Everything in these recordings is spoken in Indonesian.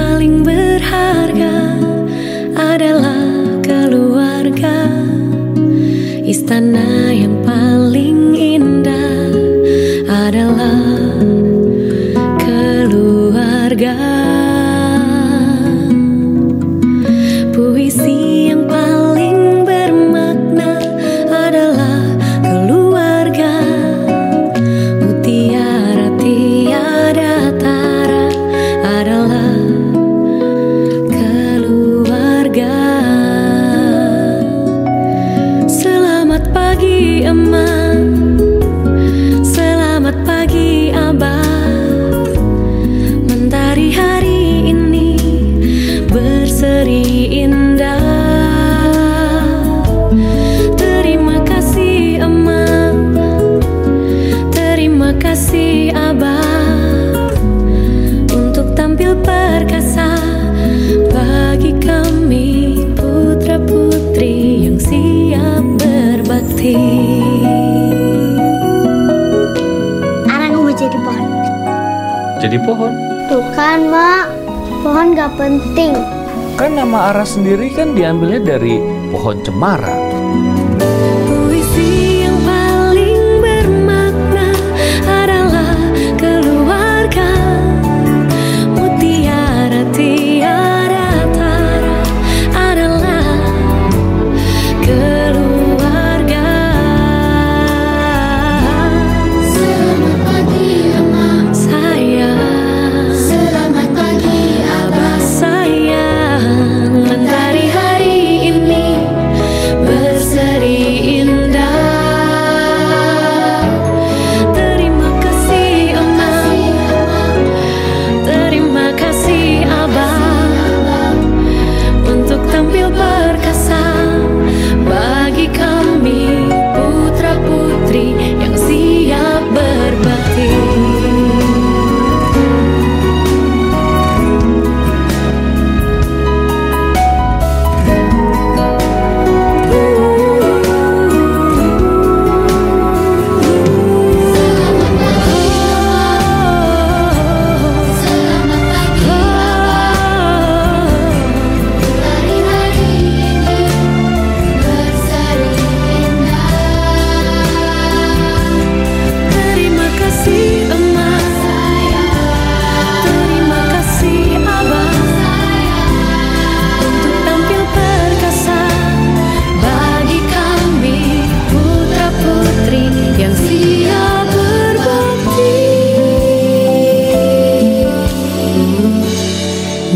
paling berharga adalah keluarga. Istana yang paling indah adalah keluarga. pagi emak Selamat pagi abah. Mentari hari Arang mau jadi pohon. Jadi pohon? Tuh kan, Mak. Pohon gak penting. Kan nama Ara sendiri kan diambilnya dari pohon cemara.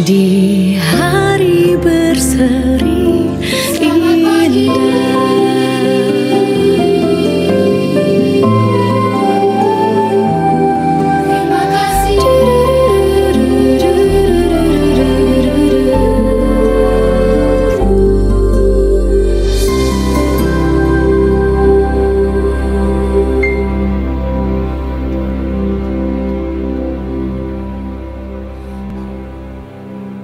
di hari bersama.